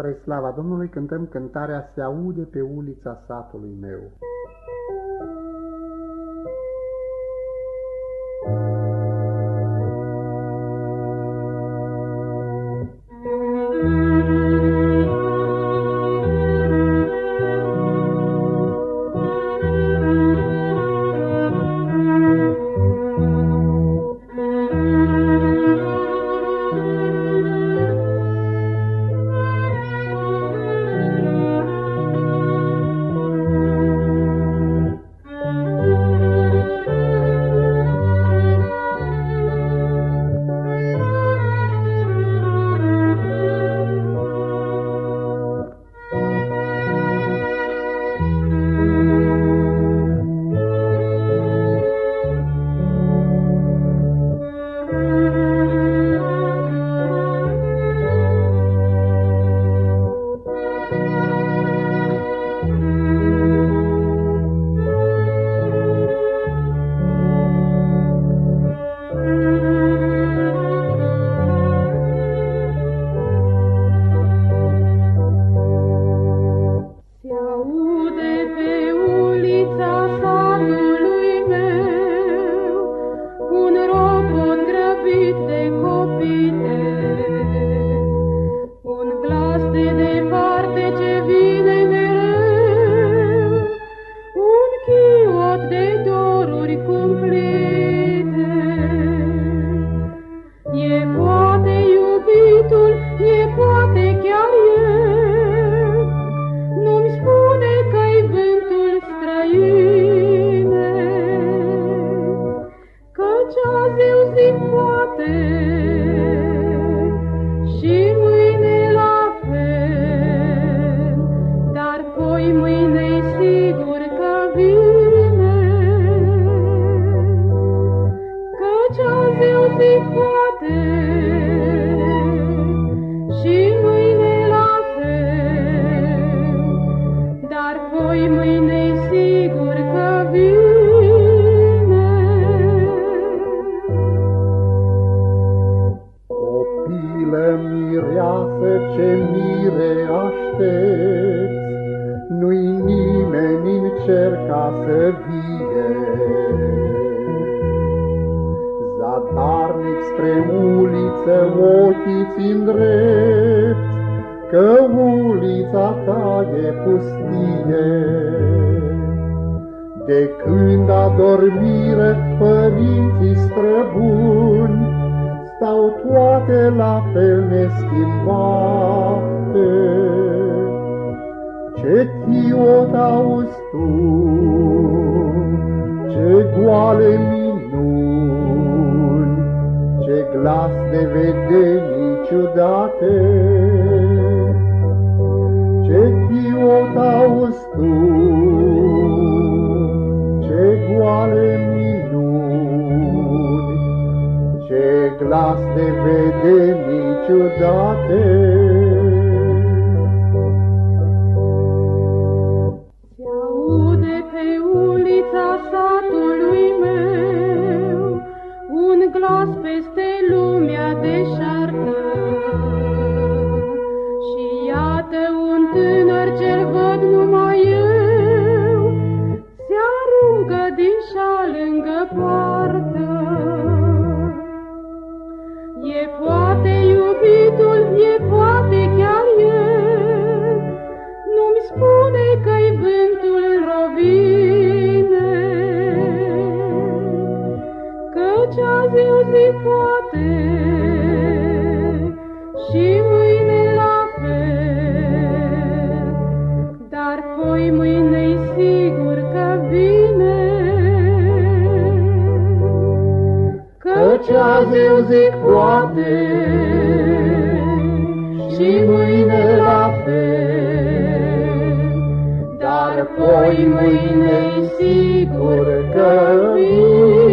Spre slava Domnului cântăm cântarea Se aude pe ulița satului meu. Ce mire aștepți, Nu-i nimeni în cer ca să vie. Zadarnic spre uliță ochiți ți îndrepți, Că ulița ta e pustie. De când adormire părinții străbuni, stau toate la fel neschimbate. Ce chiot auzi tu, ce goale minuni, ce glas de vedenii ciudate. Glas de vedenii ciudate. Se aude pe ulița satului meu un glas peste lumea deșartă. Și iată un tânăr cel văd numai eu, se aruncă din șal lângă poartă. E poate iubitul, e poate chiar el, Nu-mi spune că-i vântul Căci azi eu zic poate și mâine la fel, dar poi mâine sigur că vine.